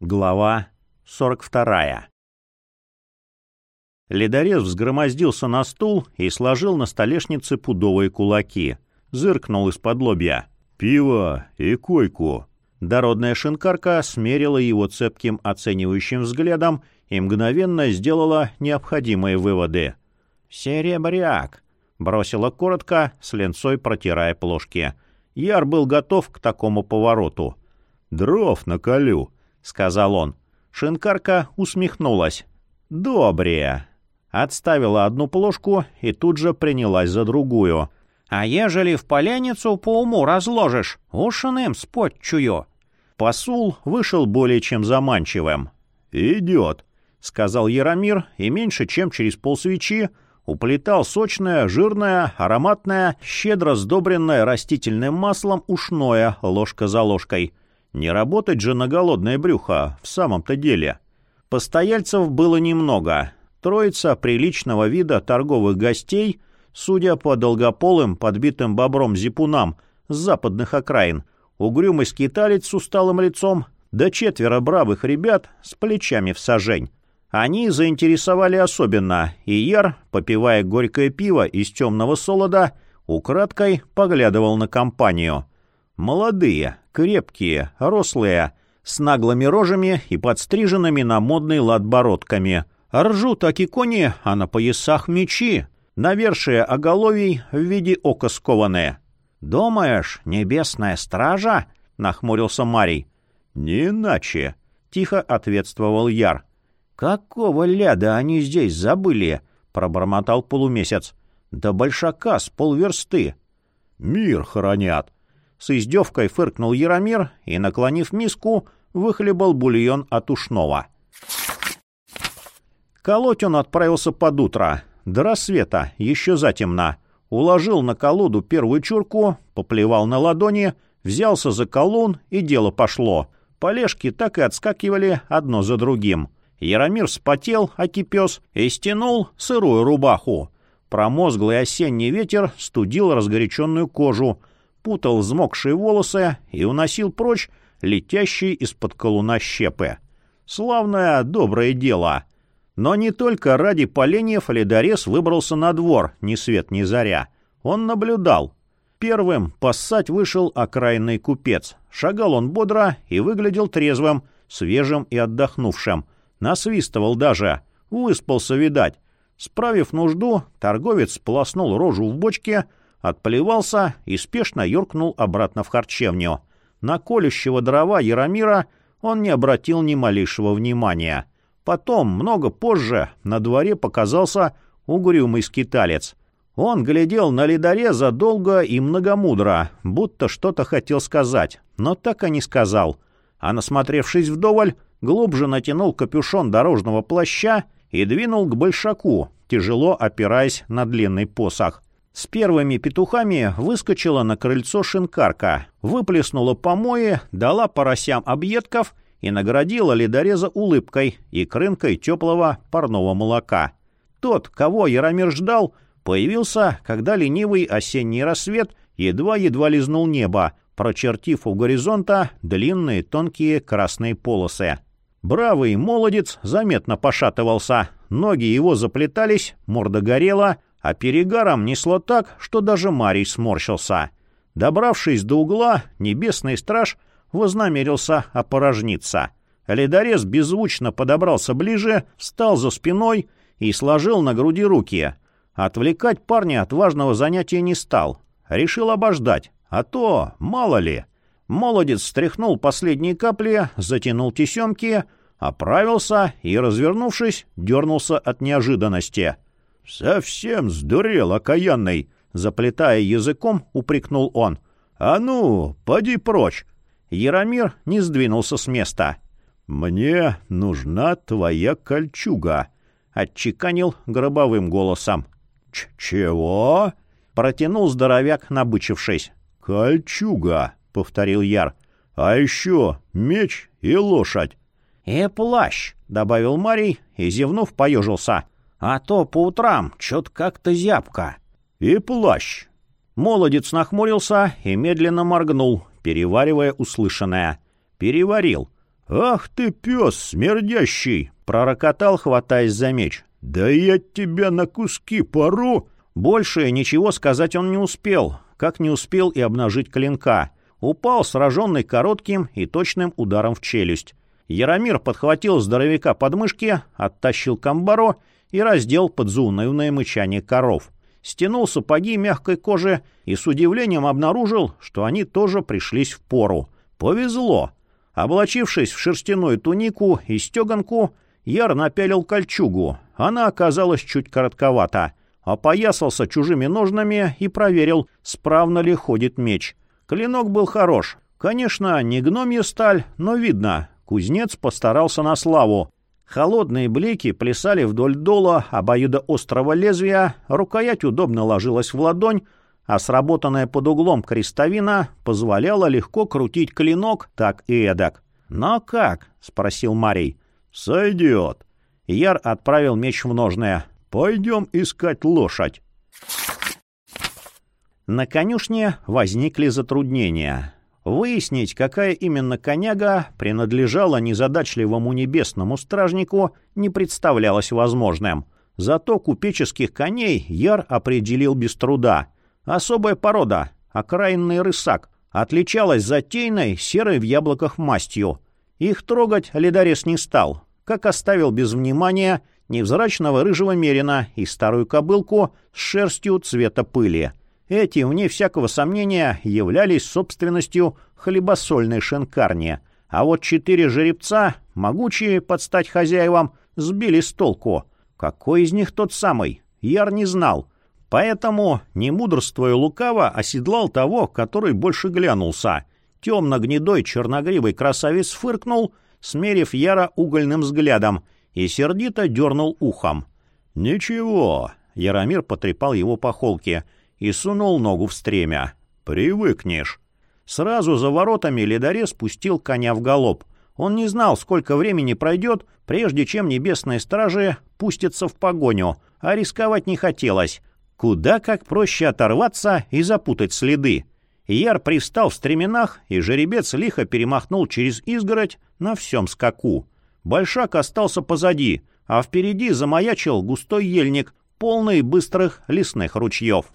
Глава 42. Ледорез взгромоздился на стул и сложил на столешнице пудовые кулаки. Зыркнул из-под лобья. «Пиво и койку». Дородная шинкарка смерила его цепким оценивающим взглядом и мгновенно сделала необходимые выводы. «Серебряк!» — бросила коротко, с ленцой протирая плошки. Яр был готов к такому повороту. «Дров наколю», — сказал он. Шинкарка усмехнулась. «Добрее». Отставила одну плошку и тут же принялась за другую. «А ежели в поляницу по уму разложишь, ушиным спать чую». Посул вышел более чем заманчивым. «Идет», — сказал Яромир, и меньше чем через полсвечи уплетал сочное, жирное, ароматное, щедро сдобренное растительным маслом ушное ложка за ложкой — не работать же на голодное брюхо, в самом-то деле. Постояльцев было немного. Троица приличного вида торговых гостей, судя по долгополым, подбитым бобром зипунам с западных окраин, угрюмый скиталец с усталым лицом, да четверо бравых ребят с плечами в сажень. Они заинтересовали особенно, и Яр, попивая горькое пиво из темного солода, украдкой поглядывал на компанию — Молодые, крепкие, рослые, с наглыми рожами и подстриженными на модный лад бородками. Ржут аки кони, а на поясах мечи, навершие оголовий в виде ока скованные. «Думаешь, небесная стража?» — нахмурился Марий. «Не иначе», — тихо ответствовал Яр. «Какого ляда они здесь забыли?» — пробормотал полумесяц. «Да большака с полверсты». «Мир хранят», с издевкой фыркнул Яромир и, наклонив миску, выхлебал бульон от ушного. Колоть он отправился под утро, до рассвета, еще затемно. Уложил на колоду первую чурку, поплевал на ладони, взялся за колун, и дело пошло. Полежки так и отскакивали одно за другим. Яромир вспотел, окипес, и стянул сырую рубаху. Промозглый осенний ветер студил разгоряченную кожу — путал взмокшие волосы и уносил прочь летящие из-под колуна щепы. Славное доброе дело. Но не только ради поленьев ледорез выбрался на двор, ни свет ни заря. Он наблюдал. Первым поссать вышел окраинный купец. Шагал он бодро и выглядел трезвым, свежим и отдохнувшим. Насвистывал даже. Выспался, видать. Справив нужду, торговец сполоснул рожу в бочке, отплевался и спешно юркнул обратно в харчевню. На колющего дрова Яромира он не обратил ни малейшего внимания. Потом, много позже, на дворе показался угрюмый скиталец. Он глядел на ледореза долго и многомудро, будто что-то хотел сказать, но так и не сказал. А насмотревшись вдоволь, глубже натянул капюшон дорожного плаща и двинул к большаку, тяжело опираясь на длинный посох. С первыми петухами выскочила на крыльцо шинкарка, выплеснула помои, дала поросям объедков и наградила ледореза улыбкой и крынкой теплого парного молока. Тот, кого Яромир ждал, появился, когда ленивый осенний рассвет едва-едва лизнул небо, прочертив у горизонта длинные тонкие красные полосы. Бравый молодец заметно пошатывался, ноги его заплетались, морда горела, а перегаром несло так, что даже Марий сморщился. Добравшись до угла, небесный страж вознамерился опорожниться. Ледорез беззвучно подобрался ближе, встал за спиной и сложил на груди руки. Отвлекать парня от важного занятия не стал. Решил обождать, а то, мало ли. Молодец стряхнул последние капли, затянул тесемки, оправился и, развернувшись, дернулся от неожиданности — «Совсем сдурел, окаянный!» — заплетая языком, упрекнул он. «А ну, поди прочь!» Яромир не сдвинулся с места. «Мне нужна твоя кольчуга», — отчеканил гробовым голосом. Ч «Чего?» — протянул здоровяк, набычившись. «Кольчуга», — повторил Яр. «А еще меч и лошадь». «И плащ», — добавил Марий и, зевнув, поежился. А то по утрам чё-то как-то зябко. И плащ. Молодец нахмурился и медленно моргнул, переваривая услышанное. Переварил. «Ах ты, пес смердящий!» — пророкотал, хватаясь за меч. «Да я тебя на куски пору!» Больше ничего сказать он не успел, как не успел и обнажить клинка. Упал, сраженный коротким и точным ударом в челюсть. Яромир подхватил здоровяка под мышки, оттащил к амбару и раздел под заунывное мычание коров. Стянул сапоги мягкой кожи и с удивлением обнаружил, что они тоже пришлись в пору. Повезло! Облачившись в шерстяную тунику и стеганку, Яр напялил кольчугу. Она оказалась чуть коротковата. Опоясался чужими ножнами и проверил, справно ли ходит меч. Клинок был хорош. Конечно, не гномья сталь, но видно, кузнец постарался на славу. Холодные блики плясали вдоль дола обоюдоострого лезвия, рукоять удобно ложилась в ладонь, а сработанная под углом крестовина позволяла легко крутить клинок так и эдак. «Но как?» — спросил Марий. «Сойдет». Яр отправил меч в ножное. Пойдем искать лошадь. На конюшне возникли затруднения. Выяснить, какая именно коняга принадлежала незадачливому небесному стражнику, не представлялось возможным. Зато купеческих коней Яр определил без труда. Особая порода, окраинный рысак, отличалась затейной серой в яблоках мастью. Их трогать ледарес не стал, как оставил без внимания невзрачного рыжего мерина и старую кобылку с шерстью цвета пыли. Эти, вне всякого сомнения, являлись собственностью хлебосольной шинкарни, а вот четыре жеребца, могучие под стать хозяевам, сбили с толку. Какой из них тот самый? Яр не знал. Поэтому, не мудрствуя лукаво, оседлал того, который больше глянулся. Темно-гнедой черногривый красавец фыркнул, смерив Яра угольным взглядом — и сердито дернул ухом. «Ничего», — Яромир потрепал его по холке и сунул ногу в стремя. «Привыкнешь». Сразу за воротами ледорез спустил коня в галоп. Он не знал, сколько времени пройдет, прежде чем небесные стражи пустятся в погоню, а рисковать не хотелось. Куда как проще оторваться и запутать следы. Яр пристал в стременах, и жеребец лихо перемахнул через изгородь на всем скаку. Большак остался позади, а впереди замаячил густой ельник, полный быстрых лесных ручьев.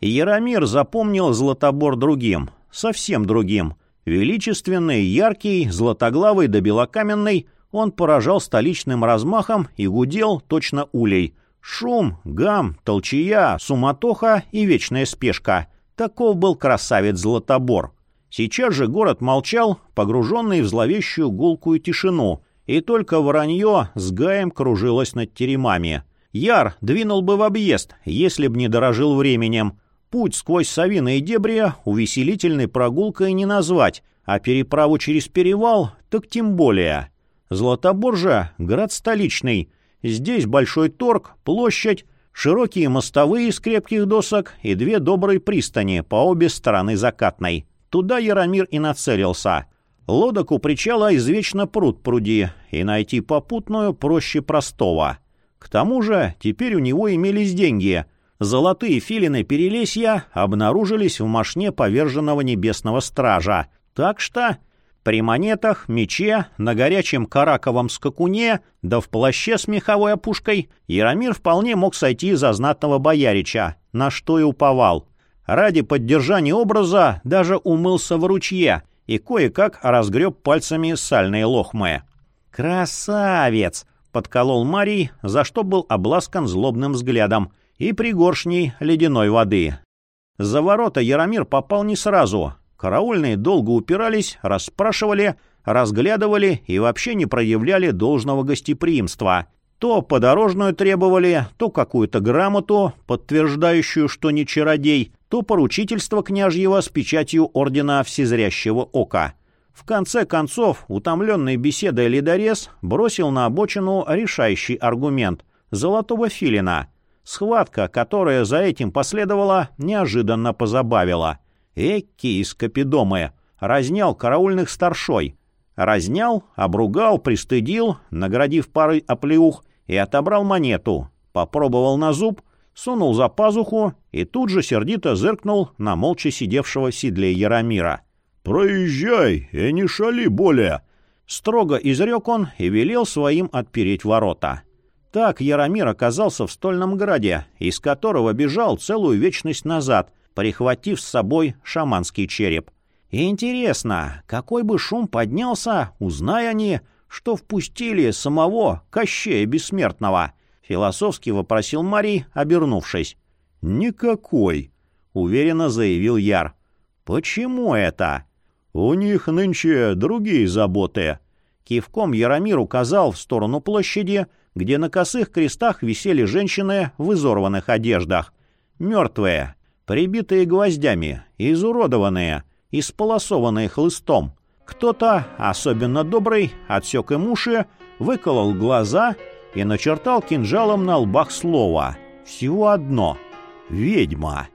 Яромир запомнил Златобор другим, совсем другим. Величественный, яркий, златоглавый да белокаменный, он поражал столичным размахом и гудел точно улей. Шум, гам, толчая, суматоха и вечная спешка — Таков был красавец Златобор. Сейчас же город молчал, погруженный в зловещую гулкую тишину, и только воронье с гаем кружилось над теремами. Яр двинул бы в объезд, если б не дорожил временем. Путь сквозь Савины и Дебрия увеселительной прогулкой не назвать, а переправу через перевал так тем более. Златобор же — город столичный. Здесь большой торг, площадь, Широкие мостовые из крепких досок и две добрые пристани по обе стороны закатной. Туда Яромир и нацелился. Лодок у причала извечно пруд пруди, и найти попутную проще простого. К тому же теперь у него имелись деньги. Золотые филины перелесья обнаружились в мошне поверженного небесного стража. Так что при монетах, мече, на горячем караковом скакуне, да в плаще с меховой опушкой Яромир вполне мог сойти за знатного боярича, на что и уповал. Ради поддержания образа даже умылся в ручье и кое-как разгреб пальцами сальные лохмы. «Красавец!» — подколол Марий, за что был обласкан злобным взглядом, и пригоршней ледяной воды. За ворота Яромир попал не сразу — Караульные долго упирались, расспрашивали, разглядывали и вообще не проявляли должного гостеприимства. То подорожную требовали, то какую-то грамоту, подтверждающую, что не чародей, то поручительство княжьего с печатью ордена Всезрящего Ока. В конце концов, утомленный беседой ледорез бросил на обочину решающий аргумент — золотого филина. Схватка, которая за этим последовала, неожиданно позабавила — Эки из Капидомы разнял караульных старшой. Разнял, обругал, пристыдил, наградив парой оплеух и отобрал монету. Попробовал на зуб, сунул за пазуху и тут же сердито зыркнул на молча сидевшего в седле Яромира. «Проезжай и не шали более!» Строго изрек он и велел своим отпереть ворота. Так Яромир оказался в Стольном Граде, из которого бежал целую вечность назад, прихватив с собой шаманский череп. И интересно, какой бы шум поднялся, узная они, что впустили самого Кощея Бессмертного? Философски вопросил Марий, обернувшись. «Никакой», — уверенно заявил Яр. «Почему это?» «У них нынче другие заботы». Кивком Яромир указал в сторону площади, где на косых крестах висели женщины в изорванных одеждах. Мертвые, прибитые гвоздями, изуродованные, исполосованные хлыстом. Кто-то, особенно добрый, отсек им уши, выколол глаза и начертал кинжалом на лбах слово. Всего одно — «Ведьма».